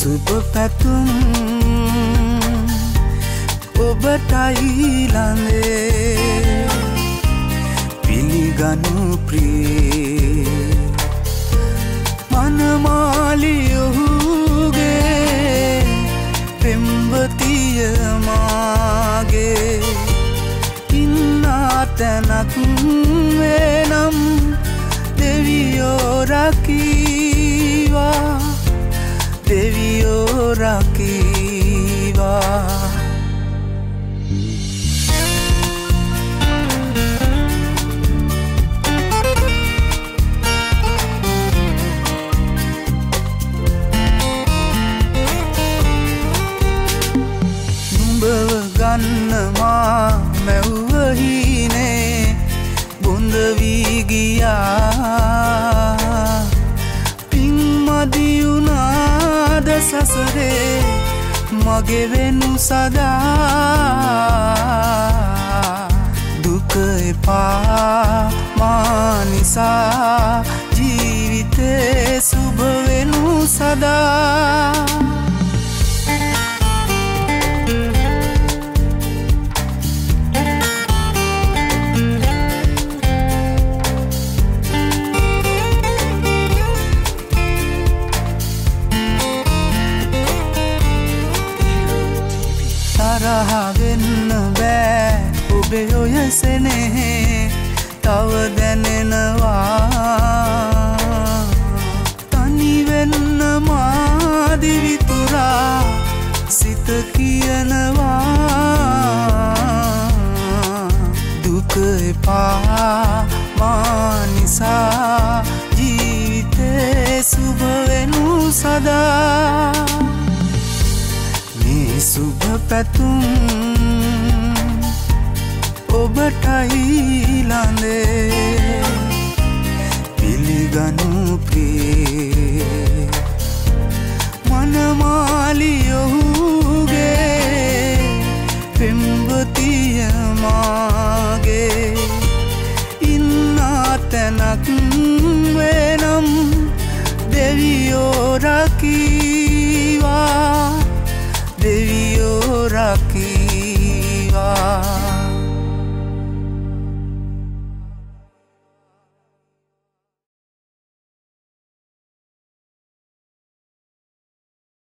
සුප පැතුම් ඔබටයිලඳේ පිළිගනු ප්‍රී මනමාලියොහුගේ පෙම්වතියමාගේ ඉන්නා තැනක් වෙනම් දෙවියෝරකීවා දෙවියෝරකීවා ගන්නවා මැව්වහිනේ බොඳවීගියා මගෙවෙනු සදා. දුක එපා මානිසා. ජීවිතේ සුභවෙනු සදා. තරහවෙන්න බෑ. ඔබේ ඔය සෙනෙහේ තව දැනෙනවා. තනිවෙන්න මාදිවිතුරා සිත කියනවා. දුක එපා මානිසා ජීවිතේ සුභවෙනු සදා. සුභ පැතුම් ඔබටයිලඳේ පිළිගනු ප්‍රේ මනමාලියොහුගේ පෙම්වතියමාගේ ඉන්නා තැනක් වෙනම් දෙවියෝරකීවා දෙවියෝ රකීවා